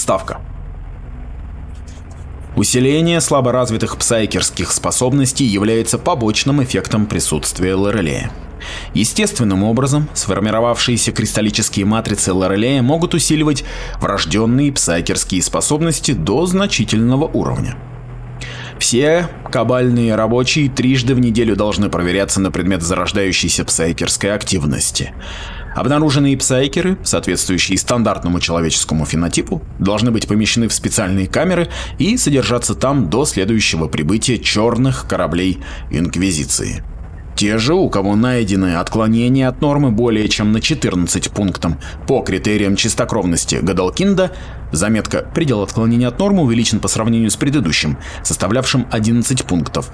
Вставка. Усиление слаборазвитых псайкерских способностей является побочным эффектом присутствия Лорелея. Естественным образом, сформировавшиеся кристаллические матрицы Лорелея могут усиливать врожденные псайкерские способности до значительного уровня. Все кабальные рабочие трижды в неделю должны проверяться на предмет зарождающейся псайкерской активности. Обнаруженные псайкеры, соответствующие стандартному человеческому фенотипу, должны быть помещены в специальные камеры и содержаться там до следующего прибытия черных кораблей Инквизиции. Те же, у кого найдены отклонения от нормы более чем на 14 пунктам по критериям чистокровности Гадалкинда, заметка «Предел отклонения от нормы увеличен по сравнению с предыдущим, составлявшим 11 пунктов»,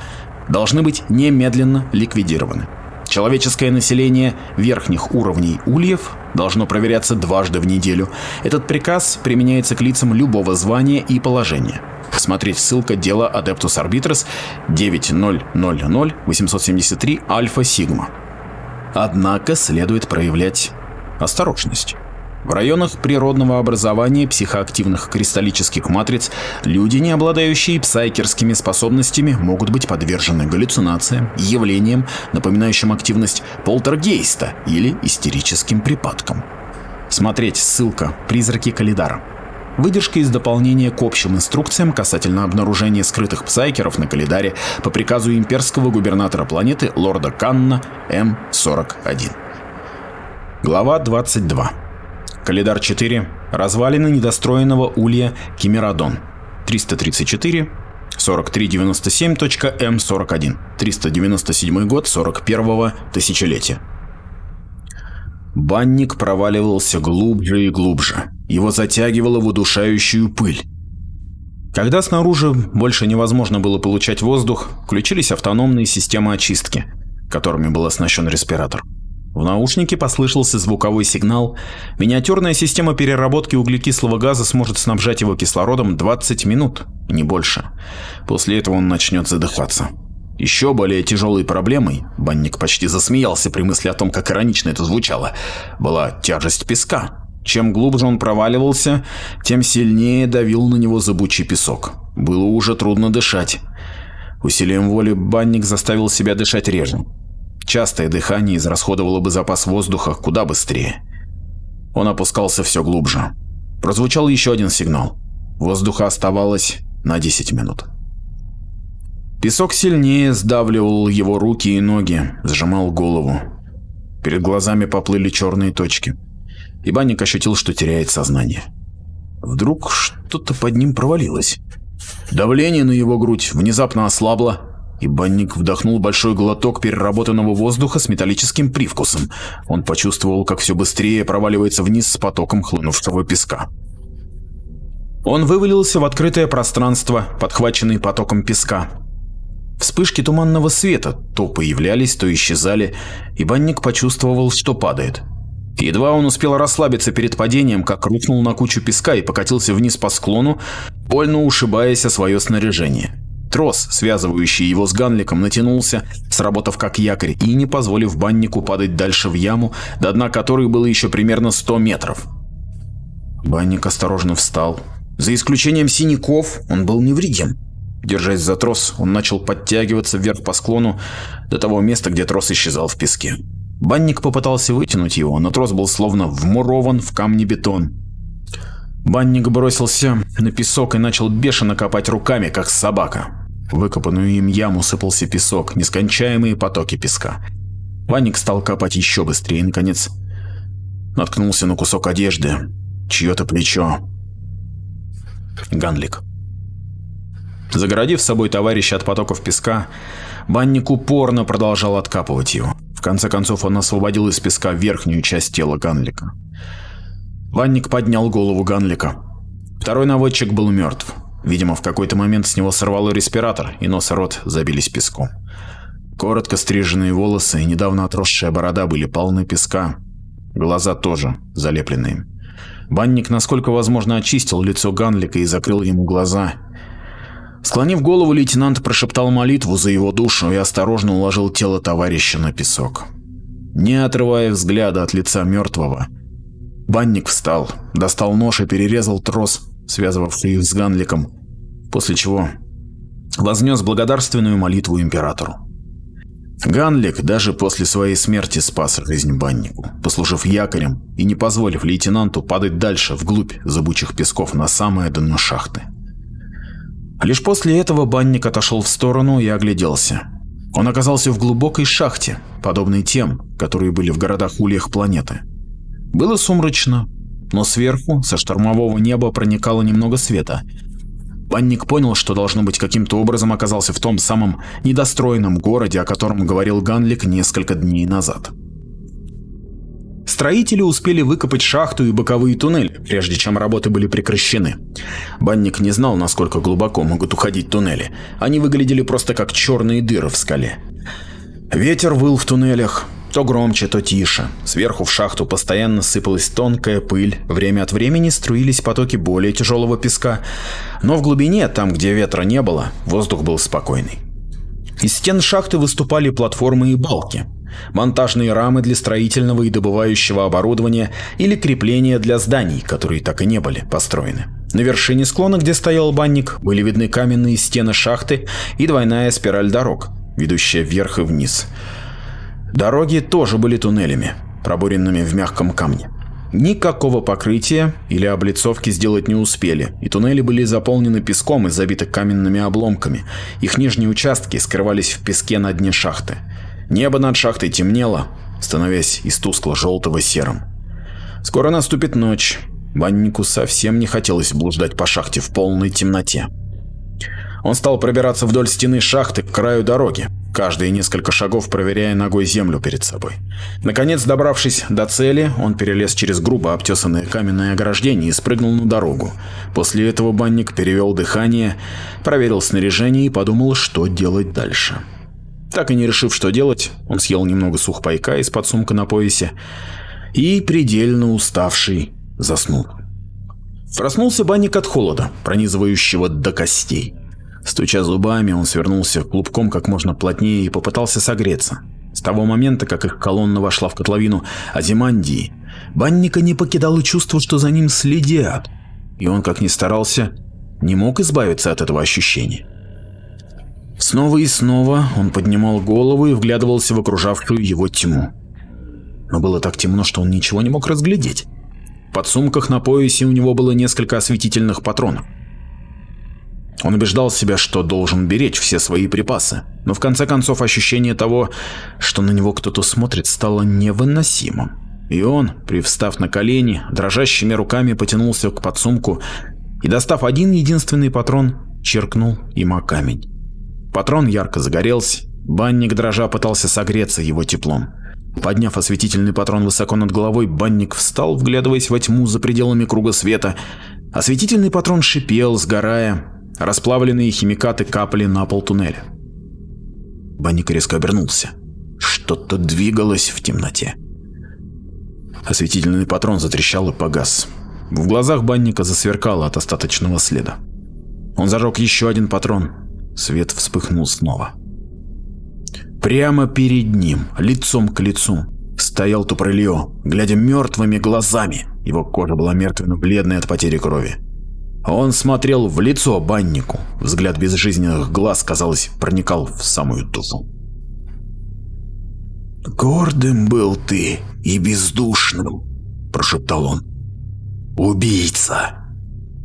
должны быть немедленно ликвидированы. Человеческое население верхних уровней ульев должно проверяться дважды в неделю. Этот приказ применяется к лицам любого звания и положения. Смотреть ссылка дела Adeptus Arbitris 9000 Альфа Сигма. Однако следует проявлять осторожность. В районах природного образования психоактивных кристаллических матриц люди, не обладающие псайкерскими способностями, могут быть подвержены галлюцинациям, явлениям, напоминающим активность полтергейста или истерическим припадкам. Смотреть ссылка «Призраки Калидара». Выдержка из дополнения к общим инструкциям касательно обнаружения скрытых псайкеров на Калидаре по приказу имперского губернатора планеты лорда Канна М-41. Глава 22. Калидар 4. Развалины недостроенного улья Кимерадон. 334. 4397.М41. 397 год 41-го тысячелетия. Банник проваливался глубже и глубже. Его затягивало в удушающую пыль. Когда снаружи больше невозможно было получать воздух, включились автономные системы очистки, которыми был оснащен респиратор. В наушнике послышался звуковой сигнал. Миниатюрная система переработки углекислого газа сможет снабжать его кислородом 20 минут, не больше. После этого он начнет задыхаться. Еще более тяжелой проблемой, банник почти засмеялся при мысли о том, как иронично это звучало, была тяжесть песка. Чем глубже он проваливался, тем сильнее давил на него зыбучий песок. Было уже трудно дышать. Усилием воли банник заставил себя дышать реже. Частое дыхание израсходовало бы запас воздуха куда быстрее. Он опускался все глубже. Прозвучал еще один сигнал. Воздуха оставалось на 10 минут. Песок сильнее сдавливал его руки и ноги, сжимал голову. Перед глазами поплыли черные точки. И банник ощутил, что теряет сознание. Вдруг что-то под ним провалилось. Давление на его грудь внезапно ослабло, и банник вдохнул большой глоток переработанного воздуха с металлическим привкусом. Он почувствовал, как все быстрее проваливается вниз с потоком хлынувшего песка. Он вывалился в открытое пространство, подхваченный потоком песка. Вспышки туманного света то появлялись, то исчезали, и банник почувствовал, что падает. Едва он успел расслабиться перед падением, как рухнул на кучу песка и покатился вниз по склону, больно ушибаясь о свое снаряжение. Трос, связывающий его с Ганликом, натянулся, сработав как якорь и не позволив баннику падать дальше в яму, до дна которой было еще примерно 100 метров. Банник осторожно встал. За исключением синяков, он был невредим. Держась за трос, он начал подтягиваться вверх по склону до того места, где трос исчезал в песке. Банник попытался вытянуть его, но трос был словно вмурован в камни бетон. Банник бросился на песок и начал бешено копать руками, как собака. Выкопанную им яму сыпался песок, нескончаемые потоки песка. Банник стал копать еще быстрее наконец, наткнулся на кусок одежды, чье-то плечо. Ганлик. Загородив собой товарища от потоков песка, банник упорно продолжал откапывать его. В конце концов он освободил из песка верхнюю часть тела Ганлика. Ванник поднял голову Ганлика. Второй наводчик был мертв. Видимо, в какой-то момент с него сорвало респиратор, и нос и рот забились песком. Коротко стриженные волосы и недавно отросшая борода были полны песка. Глаза тоже залеплены им. Банник, насколько возможно, очистил лицо Ганлика и закрыл ему глаза. Склонив голову, лейтенант прошептал молитву за его душу и осторожно уложил тело товарища на песок. Не отрывая взгляда от лица мертвого, Банник встал, достал нож и перерезал трос, связывавший их с Ганликом, после чего вознес благодарственную молитву императору. Ганлик даже после своей смерти спас жизнь баннику, послужив якорем и не позволив лейтенанту падать дальше, вглубь зыбучих песков на самое дно шахты. Лишь после этого банник отошел в сторону и огляделся. Он оказался в глубокой шахте, подобной тем, которые были в городах-ульях планеты. Было сумрачно, но сверху, со штормового неба проникало немного света, Банник понял, что должно быть каким-то образом оказался в том самом недостроенном городе, о котором говорил Ганлик несколько дней назад. Строители успели выкопать шахту и боковые туннели, прежде чем работы были прекращены. Банник не знал, насколько глубоко могут уходить туннели. Они выглядели просто как черные дыры в скале. Ветер выл в туннелях, то громче, то тише. Сверху в шахту постоянно сыпалась тонкая пыль, время от времени струились потоки более тяжелого песка, но в глубине, там где ветра не было, воздух был спокойный. Из стен шахты выступали платформы и балки, монтажные рамы для строительного и добывающего оборудования или крепления для зданий, которые так и не были построены. На вершине склона, где стоял банник, были видны каменные стены шахты и двойная спираль дорог, ведущая вверх и вниз. Дороги тоже были туннелями, пробуренными в мягком камне. Никакого покрытия или облицовки сделать не успели, и туннели были заполнены песком и забиты каменными обломками. Их нижние участки скрывались в песке на дне шахты. Небо над шахтой темнело, становясь из тускло-желтого серым. Скоро наступит ночь. Баннику совсем не хотелось блуждать по шахте в полной темноте. Он стал пробираться вдоль стены шахты к краю дороги, каждые несколько шагов проверяя ногой землю перед собой. Наконец, добравшись до цели, он перелез через грубо обтесанное каменное ограждение и спрыгнул на дорогу. После этого банник перевел дыхание, проверил снаряжение и подумал, что делать дальше. Так и не решив, что делать, он съел немного сухпайка из-под сумка на поясе и, предельно уставший, заснул. Проснулся банник от холода, пронизывающего до костей. Стуча зубами, он свернулся клубком как можно плотнее и попытался согреться. С того момента, как их колонна вошла в котловину Азимандии, банника не покидало чувство, что за ним следят, и он, как ни старался, не мог избавиться от этого ощущения. Снова и снова он поднимал голову и вглядывался в окружавшую его тьму. Но было так темно, что он ничего не мог разглядеть. В подсумках на поясе у него было несколько осветительных патронов. Он убеждал себя, что должен беречь все свои припасы, но в конце концов ощущение того, что на него кто-то смотрит, стало невыносимым. И он, привстав на колени, дрожащими руками потянулся к подсумку и, достав один единственный патрон, черкнул им о камень. Патрон ярко загорелся, банник дрожа пытался согреться его теплом. Подняв осветительный патрон высоко над головой, банник встал, вглядываясь во тьму за пределами круга света. Осветительный патрон шипел, сгорая, Расплавленные химикаты капали на пол туннеля. Банник резко обернулся. Что-то двигалось в темноте. Осветительный патрон затрещал и погас. В глазах банника засверкало от остаточного следа. Он зажег еще один патрон. Свет вспыхнул снова. Прямо перед ним, лицом к лицу, стоял Тупрельо, глядя мертвыми глазами. Его кожа была мертвенно-бледной от потери крови. Он смотрел в лицо баннику. Взгляд безжизненных глаз, казалось, проникал в самую душу. «Гордым был ты и бездушным», – прошептал он. «Убийца!»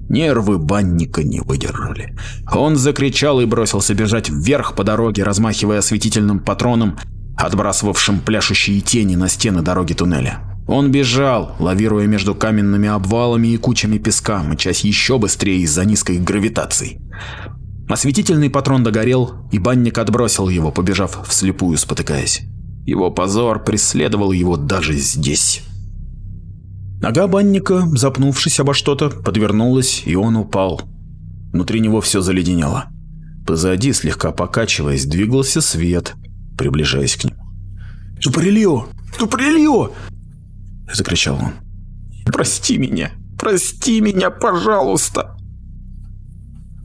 Нервы банника не выдержали. Он закричал и бросился бежать вверх по дороге, размахивая осветительным патроном, отбрасывавшим пляшущие тени на стены дороги туннеля. Он бежал, лавируя между каменными обвалами и кучами песка, мчась еще быстрее из-за низкой гравитации. Осветительный патрон догорел, и банник отбросил его, побежав вслепую, спотыкаясь. Его позор преследовал его даже здесь. Нога банника, запнувшись обо что-то, подвернулась, и он упал. Внутри него все заледенело. Позади, слегка покачиваясь, двигался свет, приближаясь к нему. «Тупорилье! Тупорилье!» – закричал он. «Прости меня! Прости меня, пожалуйста!»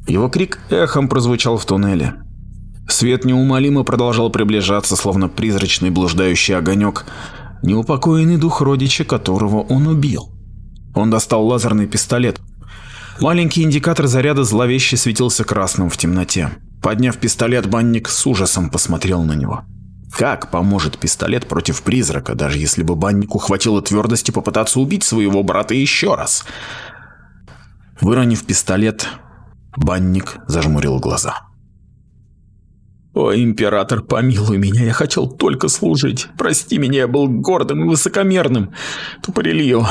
Его крик эхом прозвучал в туннеле. Свет неумолимо продолжал приближаться, словно призрачный блуждающий огонек, неупокоенный дух родича, которого он убил. Он достал лазерный пистолет. Маленький индикатор заряда зловеще светился красным в темноте. Подняв пистолет, банник с ужасом посмотрел на него. Как поможет пистолет против призрака, даже если бы баннику хватило твердости попытаться убить своего брата еще раз? Выронив пистолет, банник зажмурил глаза. «О, император, помилуй меня, я хотел только служить. Прости меня, я был гордым и высокомерным. Тупорелье».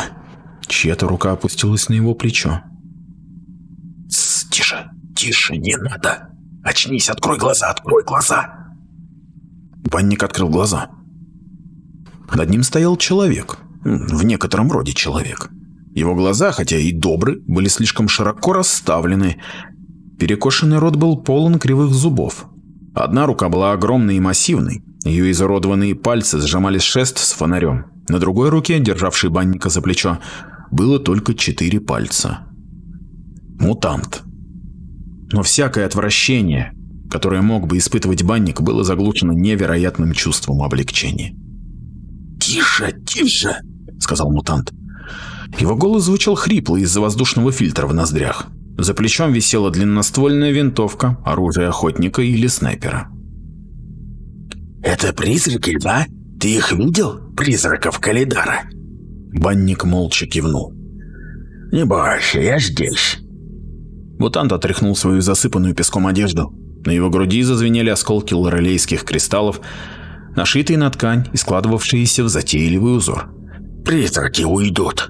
Чья-то рука опустилась на его плечо. «Тс, тише, тише, не надо. Очнись, открой глаза, открой глаза». Банник открыл глаза. Над ним стоял человек. В некотором роде человек. Его глаза, хотя и добры, были слишком широко расставлены. Перекошенный рот был полон кривых зубов. Одна рука была огромной и массивной, ее изуродованные пальцы сжимали шест с фонарем. На другой руке, державшей банника за плечо, было только четыре пальца. Мутант. Но всякое отвращение, которое мог бы испытывать банник, было заглушено невероятным чувством облегчения. «Тише, тише!» — сказал мутант. Его голос звучал хрипло из-за воздушного фильтра в ноздрях. За плечом висела длинноствольная винтовка, оружие охотника или снайпера. «Это призраки, да? Ты их видел, призраков Калидара?» Банник молча кивнул. «Не бойся, я здесь». Мутант отряхнул свою засыпанную песком одежду. На его груди зазвенели осколки лорелейских кристаллов, нашитые на ткань и складывавшиеся в затейливый узор. «Призраки уйдут.